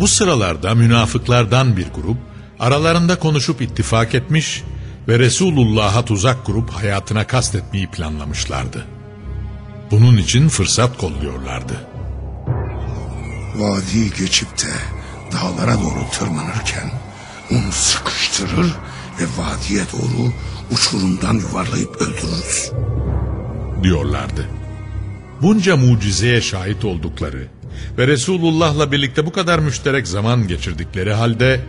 Bu sıralarda münafıklardan bir grup aralarında konuşup ittifak etmiş ve Resulullah'a tuzak kurup hayatına kastetmeyi planlamışlardı. Bunun için fırsat kolluyorlardı. Vadiyi geçip de dağlara doğru tırmanırken onu sıkıştırır ve vadiye doğru uçurumdan yuvarlayıp öldürürüz. diyorlardı. Bunca mucizeye şahit oldukları ve Resulullah'la birlikte bu kadar müşterek zaman geçirdikleri halde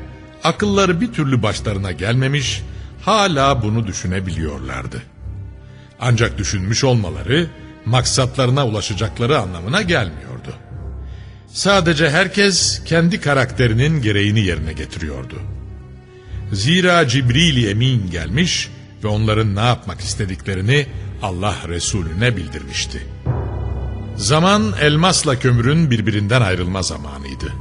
akılları bir türlü başlarına gelmemiş, hala bunu düşünebiliyorlardı. Ancak düşünmüş olmaları maksatlarına ulaşacakları anlamına gelmiyordu. Sadece herkes kendi karakterinin gereğini yerine getiriyordu. Zira Cibril Emin gelmiş ve onların ne yapmak istediklerini Allah Resulüne bildirmişti. Zaman elmasla kömürün birbirinden ayrılma zamanıydı.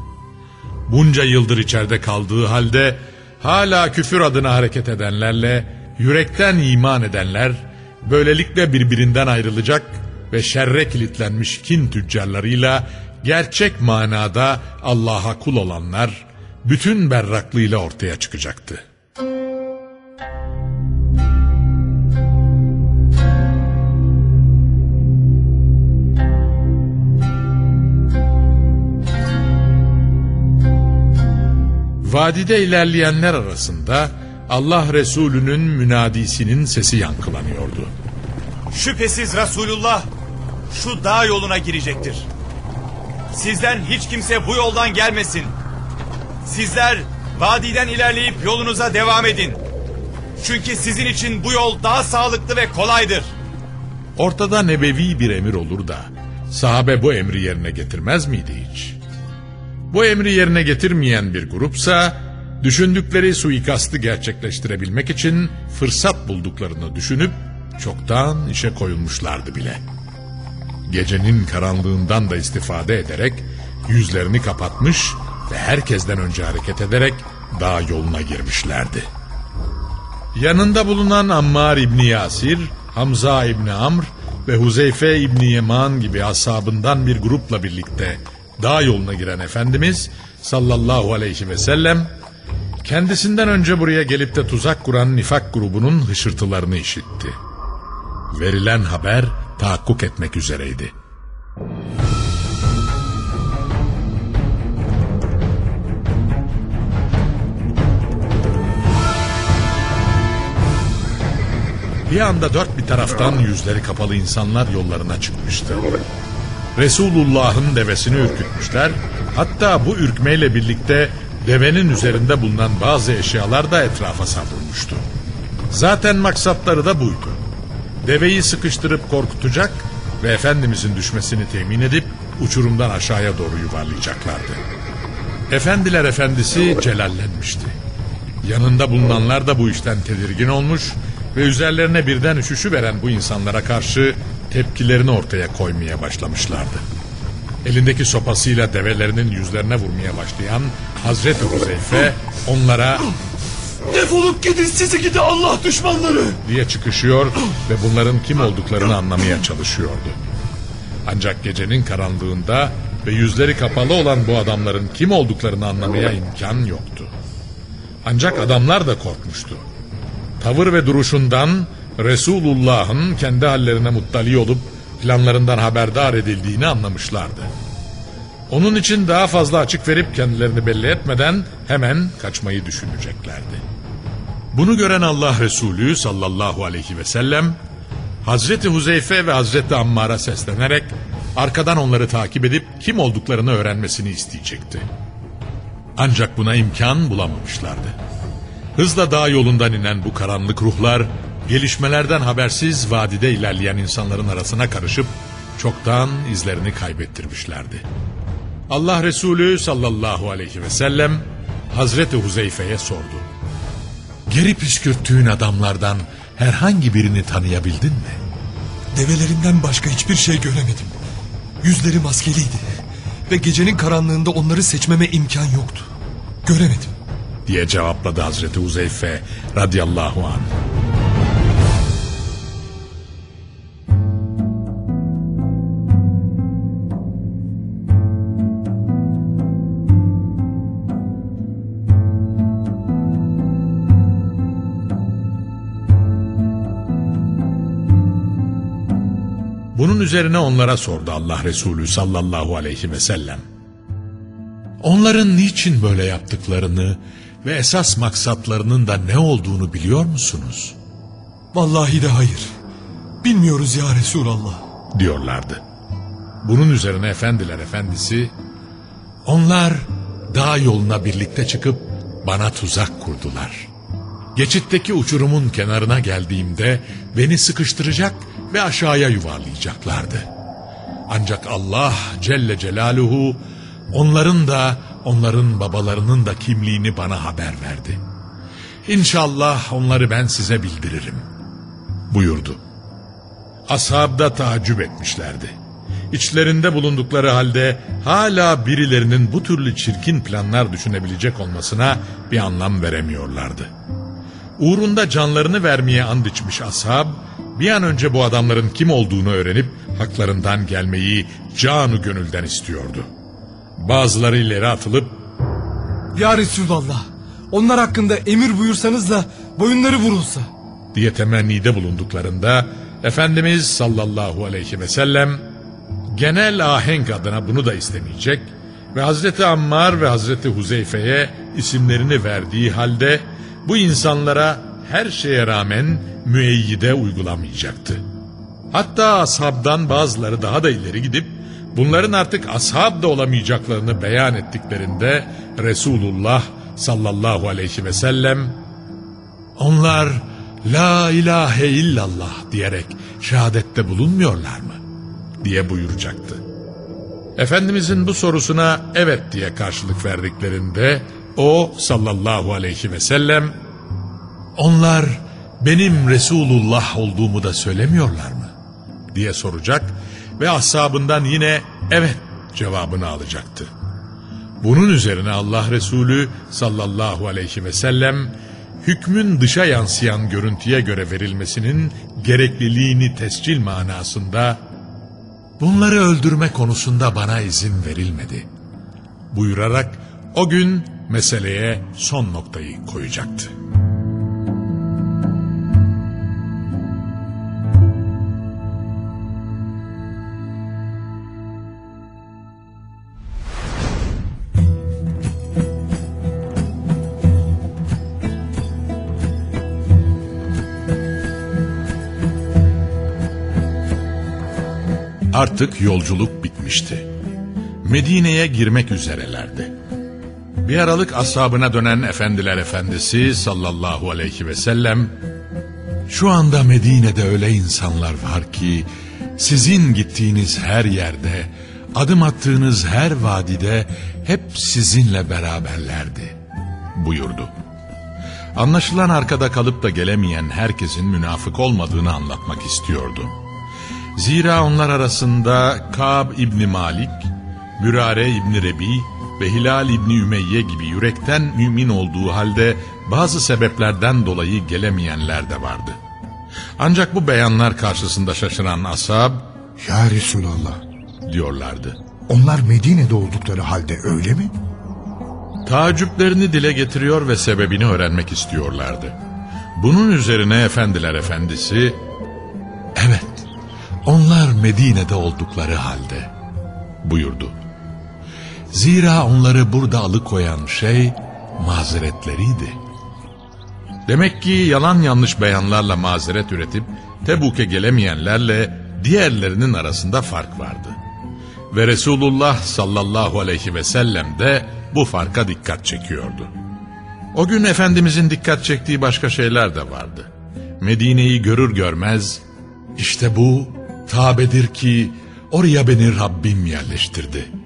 Bunca yıldır içeride kaldığı halde hala küfür adına hareket edenlerle yürekten iman edenler böylelikle birbirinden ayrılacak ve şerre kilitlenmiş kin tüccarlarıyla gerçek manada Allah'a kul olanlar bütün berraklığıyla ortaya çıkacaktı. Vadide ilerleyenler arasında Allah Resulü'nün münadisinin sesi yankılanıyordu. Şüphesiz Resulullah şu dağ yoluna girecektir. Sizden hiç kimse bu yoldan gelmesin. Sizler vadiden ilerleyip yolunuza devam edin. Çünkü sizin için bu yol daha sağlıklı ve kolaydır. Ortada nebevi bir emir olur da sahabe bu emri yerine getirmez miydi hiç? Bu emri yerine getirmeyen bir grupsa düşündükleri suikastı gerçekleştirebilmek için fırsat bulduklarını düşünüp çoktan işe koyulmuşlardı bile. Gecenin karanlığından da istifade ederek yüzlerini kapatmış ve herkesten önce hareket ederek dağ yoluna girmişlerdi. Yanında bulunan Ammar İbni Yasir, Hamza İbni Amr ve Huzeyfe İbni Yeman gibi ashabından bir grupla birlikte dağ yoluna giren Efendimiz sallallahu aleyhi ve sellem kendisinden önce buraya gelip de tuzak kuran nifak grubunun hışırtılarını işitti. Verilen haber tahakkuk etmek üzereydi. Bir anda dört bir taraftan yüzleri kapalı insanlar yollarına çıkmıştı. Resulullah'ın devesini ürkütmüşler. Hatta bu ürkmeyle birlikte devenin üzerinde bulunan bazı eşyalar da etrafa savrulmuştu. Zaten maksatları da buydu. Deveyi sıkıştırıp korkutacak ve Efendimizin düşmesini temin edip uçurumdan aşağıya doğru yuvarlayacaklardı. Efendiler efendisi celallenmişti. Yanında bulunanlar da bu işten tedirgin olmuş ve üzerlerine birden üşüşü veren bu insanlara karşı tepkilerini ortaya koymaya başlamışlardı. elindeki sopasıyla develerinin yüzlerine vurmaya başlayan Hazreti Huzeyfe onlara Defolup gidin sizi gidi Allah düşmanları. diye çıkışıyor ve bunların kim olduklarını anlamaya çalışıyordu. Ancak gecenin karanlığında ve yüzleri kapalı olan bu adamların kim olduklarını anlamaya imkan yoktu. Ancak adamlar da korkmuştu. Tavır ve duruşundan Resulullah'ın kendi hallerine muttali olup planlarından haberdar edildiğini anlamışlardı. Onun için daha fazla açık verip kendilerini belli etmeden hemen kaçmayı düşüneceklerdi. Bunu gören Allah Resulü sallallahu aleyhi ve sellem Hazreti Huzeyfe ve Hazreti Ammar'a seslenerek arkadan onları takip edip kim olduklarını öğrenmesini isteyecekti. Ancak buna imkan bulamamışlardı. Hızla dağ yolundan inen bu karanlık ruhlar gelişmelerden habersiz vadide ilerleyen insanların arasına karışıp çoktan izlerini kaybettirmişlerdi. Allah Resulü sallallahu aleyhi ve sellem Hazreti Huzeyfe'ye sordu. Geri püskürttüğün adamlardan herhangi birini tanıyabildin mi? Develerinden başka hiçbir şey göremedim. Yüzleri maskeliydi. Ve gecenin karanlığında onları seçmeme imkan yoktu. Göremedim. diye cevapladı Hazreti Huzeyfe radıyallahu anh. Bunun üzerine onlara sordu Allah Resulü sallallahu aleyhi ve sellem. Onların niçin böyle yaptıklarını ve esas maksatlarının da ne olduğunu biliyor musunuz? Vallahi de hayır. Bilmiyoruz ya Resulallah. diyorlardı. Bunun üzerine efendiler efendisi onlar dağ yoluna birlikte çıkıp bana tuzak kurdular. Geçitteki uçurumun kenarına geldiğimde beni sıkıştıracak ve aşağıya yuvarlayacaklardı. Ancak Allah Celle Celaluhu onların da onların babalarının da kimliğini bana haber verdi. İnşallah onları ben size bildiririm buyurdu. Ashab da taaccüp etmişlerdi. İçlerinde bulundukları halde hala birilerinin bu türlü çirkin planlar düşünebilecek olmasına bir anlam veremiyorlardı. Uğrunda canlarını vermeye and içmiş ashab, bir an önce bu adamların kim olduğunu öğrenip haklarından gelmeyi canı gönülden istiyordu. Bazıları ileri atılıp Ya Resulallah. Onlar hakkında emir buyursanız da boyunları vurulsa. diye temennide bulunduklarında Efendimiz sallallahu aleyhi ve sellem genel ahenk adına bunu da istemeyecek ve Hazreti Ammar ve Hazreti Huzeyfe'ye isimlerini verdiği halde bu insanlara her şeye rağmen müeyyide uygulamayacaktı. Hatta ashabdan bazıları daha da ileri gidip bunların artık ashab da olamayacaklarını beyan ettiklerinde Resulullah sallallahu aleyhi ve sellem onlar la ilahe illallah diyerek şehadette bulunmuyorlar mı? diye buyuracaktı. Efendimizin bu sorusuna evet diye karşılık verdiklerinde o sallallahu aleyhi ve sellem onlar benim Resulullah olduğumu da söylemiyorlar mı? diye soracak ve ashabından yine evet cevabını alacaktı. Bunun üzerine Allah Resulü sallallahu aleyhi ve sellem hükmün dışa yansıyan görüntüye göre verilmesinin gerekliliğini tescil manasında bunları öldürme konusunda bana izin verilmedi buyurarak o gün meseleye son noktayı koyacaktı. Artık yolculuk bitmişti. Medine'ye girmek üzerelerdi. Bir aralık ashabına dönen efendiler efendisi sallallahu aleyhi ve sellem şu anda Medine'de öyle insanlar var ki sizin gittiğiniz her yerde adım attığınız her vadide hep sizinle beraberlerdi buyurdu. Anlaşılan arkada kalıp da gelemeyen herkesin münafık olmadığını anlatmak istiyordu. Zira onlar arasında Kab İbni Malik, Mürare İbni Rebi ve Hilal İbni Ümeyye gibi yürekten mümin olduğu halde bazı sebeplerden dolayı gelemeyenler de vardı. Ancak bu beyanlar karşısında şaşıran ashab Ya Resulallah diyorlardı. onlar Medine'de oldukları halde öyle mi? Tacüplerini dile getiriyor ve sebebini öğrenmek istiyorlardı. Bunun üzerine efendiler efendisi, evet onlar Medine'de oldukları halde buyurdu. Zira onları burada alıkoyan şey mazeretleriydi. Demek ki yalan yanlış beyanlarla mazeret üretip Tebuk'e gelemeyenlerle diğerlerinin arasında fark vardı. Ve Resulullah sallallahu aleyhi ve sellem de bu farka dikkat çekiyordu. O gün Efendimizin dikkat çektiği başka şeyler de vardı. Medine'yi görür görmez, işte bu Kabe'dir ki oraya beni Rabbim yerleştirdi.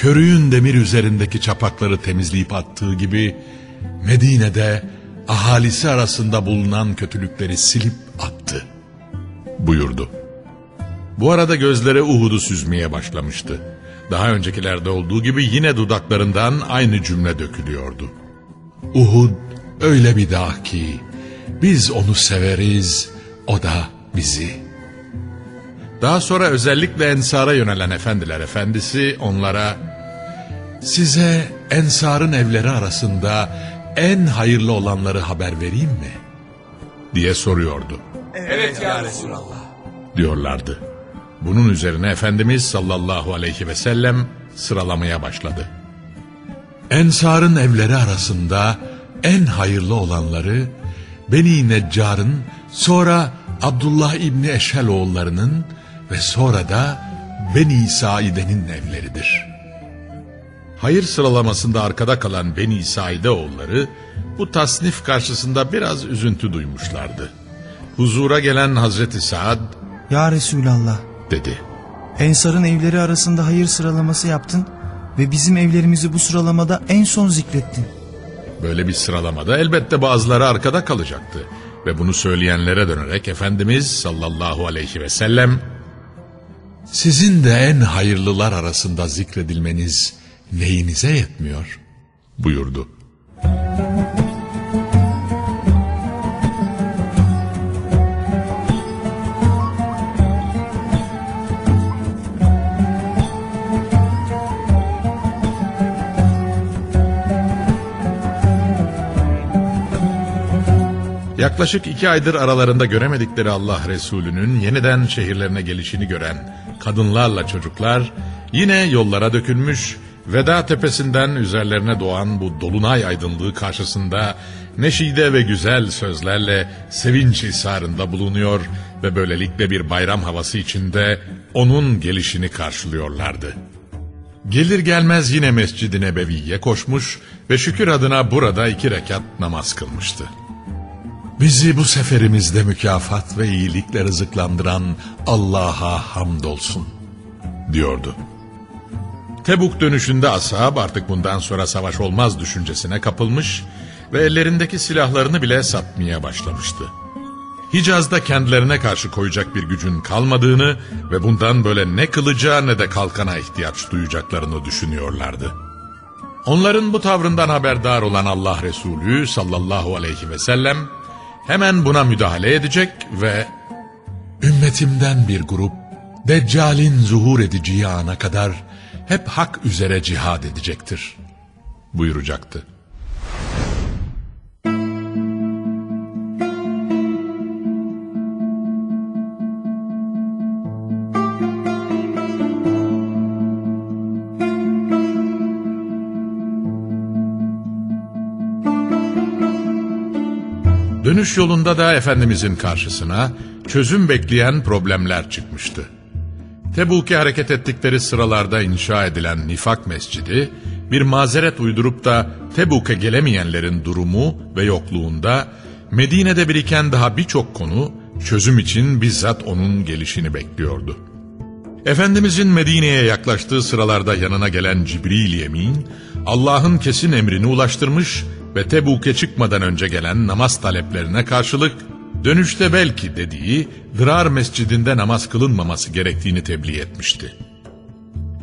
Körüğün demir üzerindeki çapakları temizleyip attığı gibi Medine'de ahalisi arasında bulunan kötülükleri silip attı buyurdu. Bu arada gözlere Uhud'u süzmeye başlamıştı. Daha öncekilerde olduğu gibi yine dudaklarından aynı cümle dökülüyordu. Uhud öyle bir dağ ki biz onu severiz, o da bizi. Daha sonra özellikle Ensar'a yönelen efendiler efendisi onlara size Ensar'ın evleri arasında en hayırlı olanları haber vereyim mi? diye soruyordu. Evet ya Resulallah. diyorlardı. Bunun üzerine Efendimiz sallallahu aleyhi ve sellem sıralamaya başladı. Ensar'ın evleri arasında en hayırlı olanları Beni Neccar'ın sonra Abdullah İbni Eşhel oğullarının ve sonra da Beni Saide'nin evleridir. Hayır sıralamasında arkada kalan Beni Saide oğulları bu tasnif karşısında biraz üzüntü duymuşlardı. Huzura gelen Hazreti Saad Ya Resulallah, dedi. Ensar'ın evleri arasında hayır sıralaması yaptın ve bizim evlerimizi bu sıralamada en son zikrettin. Böyle bir sıralamada elbette bazıları arkada kalacaktı. Ve bunu söyleyenlere dönerek Efendimiz sallallahu aleyhi ve sellem sizin de en hayırlılar arasında zikredilmeniz neyinize yetmiyor buyurdu. Yaklaşık iki aydır aralarında göremedikleri Allah Resulü'nün yeniden şehirlerine gelişini gören kadınlarla çocuklar yine yollara dökülmüş, Veda tepesinden üzerlerine doğan bu dolunay aydınlığı karşısında neşide ve güzel sözlerle sevinç isarında bulunuyor ve böylelikle bir bayram havası içinde onun gelişini karşılıyorlardı. Gelir gelmez yine Mescid-i Nebevi'ye koşmuş ve şükür adına burada iki rekat namaz kılmıştı. Bizi bu seferimizde mükafat ve iyilikle rızıklandıran Allah'a hamdolsun diyordu. Tebuk dönüşünde ashab artık bundan sonra savaş olmaz düşüncesine kapılmış ve ellerindeki silahlarını bile satmaya başlamıştı. Hicaz'da kendilerine karşı koyacak bir gücün kalmadığını ve bundan böyle ne kılıca ne de kalkana ihtiyaç duyacaklarını düşünüyorlardı. Onların bu tavrından haberdar olan Allah Resulü sallallahu aleyhi ve sellem hemen buna müdahale edecek ve ümmetimden bir grup Deccal'in zuhur edeceği ana kadar hep hak üzere cihad edecektir buyuracaktı. Dönüş yolunda da Efendimizin karşısına çözüm bekleyen problemler çıkmıştı. Tebuk'e hareket ettikleri sıralarda inşa edilen Nifak Mescidi, bir mazeret uydurup da Tebuk'e gelemeyenlerin durumu ve yokluğunda Medine'de biriken daha birçok konu çözüm için bizzat onun gelişini bekliyordu. Efendimizin Medine'ye yaklaştığı sıralarda yanına gelen Cibril Yemin, Allah'ın kesin emrini ulaştırmış ve Tebuk'e çıkmadan önce gelen namaz taleplerine karşılık dönüşte belki dediği Dırar mescidinde namaz kılınmaması gerektiğini tebliğ etmişti.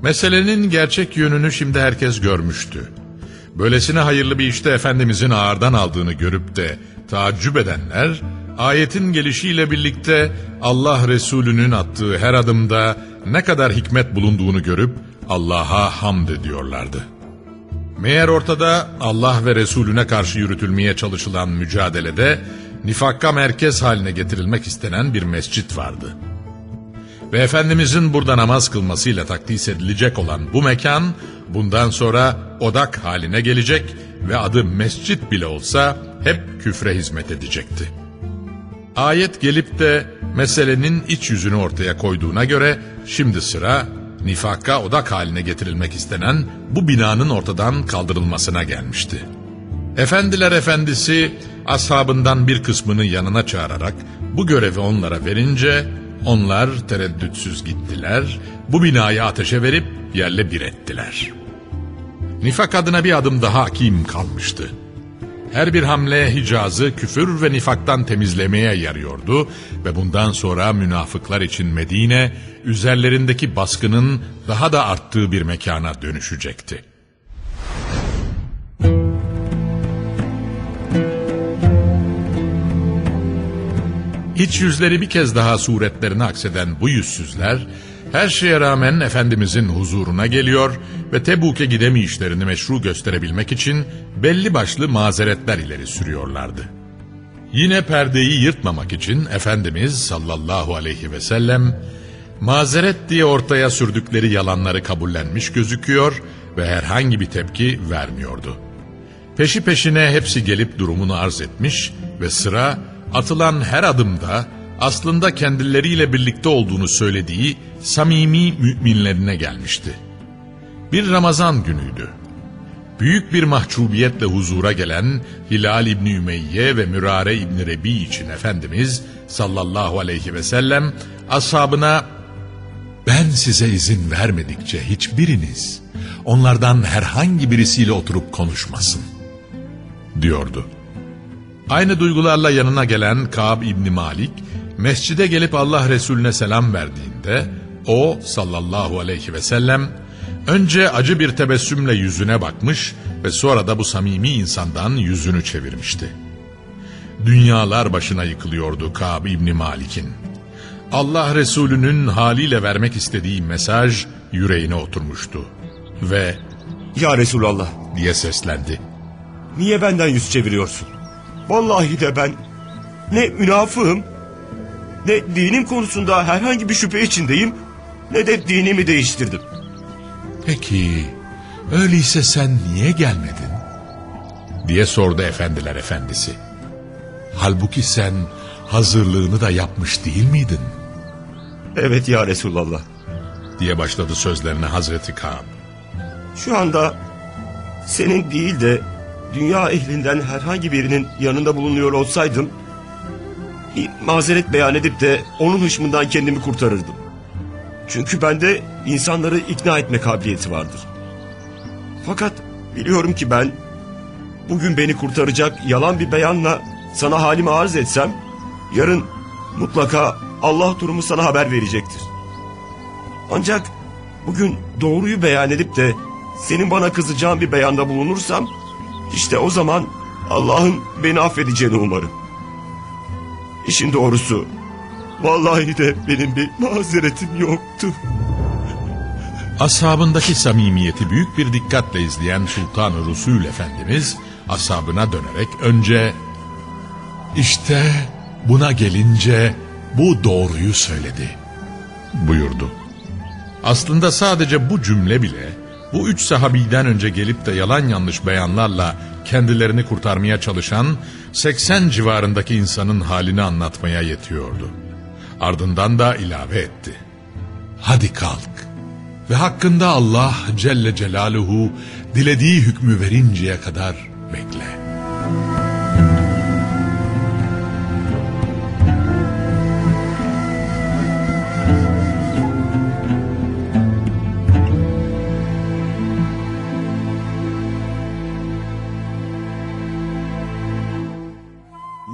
Meselenin gerçek yönünü şimdi herkes görmüştü. Böylesine hayırlı bir işte Efendimizin ağırdan aldığını görüp de taaccüp edenler, ayetin gelişiyle birlikte Allah Resulü'nün attığı her adımda ne kadar hikmet bulunduğunu görüp Allah'a hamd ediyorlardı. Meğer ortada Allah ve Resulüne karşı yürütülmeye çalışılan mücadelede nifakka merkez haline getirilmek istenen bir mescit vardı. Ve Efendimizin burada namaz kılmasıyla takdis edilecek olan bu mekan bundan sonra odak haline gelecek ve adı mescit bile olsa hep küfre hizmet edecekti. Ayet gelip de meselenin iç yüzünü ortaya koyduğuna göre şimdi sıra nifaka odak haline getirilmek istenen bu binanın ortadan kaldırılmasına gelmişti. Efendiler efendisi ashabından bir kısmını yanına çağırarak bu görevi onlara verince onlar tereddütsüz gittiler, bu binayı ateşe verip yerle bir ettiler. Nifak adına bir adım daha hakim kalmıştı. Her bir hamle Hicaz'ı küfür ve nifaktan temizlemeye yarıyordu ve bundan sonra münafıklar için Medine, üzerlerindeki baskının daha da arttığı bir mekana dönüşecekti. İç yüzleri bir kez daha suretlerini akseden bu yüzsüzler, her şeye rağmen Efendimizin huzuruna geliyor ve Tebuk'e gidemeyişlerini meşru gösterebilmek için belli başlı mazeretler ileri sürüyorlardı. Yine perdeyi yırtmamak için Efendimiz sallallahu aleyhi ve sellem mazeret diye ortaya sürdükleri yalanları kabullenmiş gözüküyor ve herhangi bir tepki vermiyordu. Peşi peşine hepsi gelip durumunu arz etmiş ve sıra atılan her adımda aslında kendileriyle birlikte olduğunu söylediği samimi müminlerine gelmişti. Bir Ramazan günüydü. Büyük bir mahcubiyetle huzura gelen Hilal İbni Ümeyye ve Mürare İbni Rebi için Efendimiz sallallahu aleyhi ve sellem ashabına ben size izin vermedikçe hiçbiriniz onlardan herhangi birisiyle oturup konuşmasın diyordu. Aynı duygularla yanına gelen Kab İbni Malik, mescide gelip Allah Resulüne selam verdiğinde, o sallallahu aleyhi ve sellem, önce acı bir tebessümle yüzüne bakmış ve sonra da bu samimi insandan yüzünü çevirmişti. Dünyalar başına yıkılıyordu Kab İbni Malik'in. Allah Resulü'nün haliyle vermek istediği mesaj yüreğine oturmuştu. Ve Ya Resulallah diye seslendi. niye benden yüz çeviriyorsun? Vallahi de ben ne münafığım ne dinim konusunda herhangi bir şüphe içindeyim ne de dinimi değiştirdim. Peki öyleyse sen niye gelmedin? Diye sordu efendiler efendisi. Halbuki sen hazırlığını da yapmış değil miydin? Evet ya Resulallah. Diye başladı sözlerine Hazreti Kâb. Şu anda senin değil de dünya ehlinden herhangi birinin yanında bulunuyor olsaydım mazeret beyan edip de onun hışmından kendimi kurtarırdım. Çünkü bende insanları ikna etme kabiliyeti vardır. Fakat biliyorum ki ben bugün beni kurtaracak yalan bir beyanla sana halimi arz etsem yarın mutlaka Allah durumu sana haber verecektir. Ancak bugün doğruyu beyan edip de senin bana kızacağın bir beyanda bulunursam işte o zaman Allah'ın beni affedeceğini umarım. İşin doğrusu vallahi de benim bir mazeretim yoktu. Ashabındaki samimiyeti büyük bir dikkatle izleyen Sultan-ı Resul Efendimiz ashabına dönerek önce işte buna gelince bu doğruyu söyledi buyurdu. Aslında sadece bu cümle bile bu üç sahabiden önce gelip de yalan yanlış beyanlarla kendilerini kurtarmaya çalışan 80 civarındaki insanın halini anlatmaya yetiyordu. Ardından da ilave etti. Hadi kalk ve hakkında Allah Celle Celaluhu dilediği hükmü verinceye kadar bekle.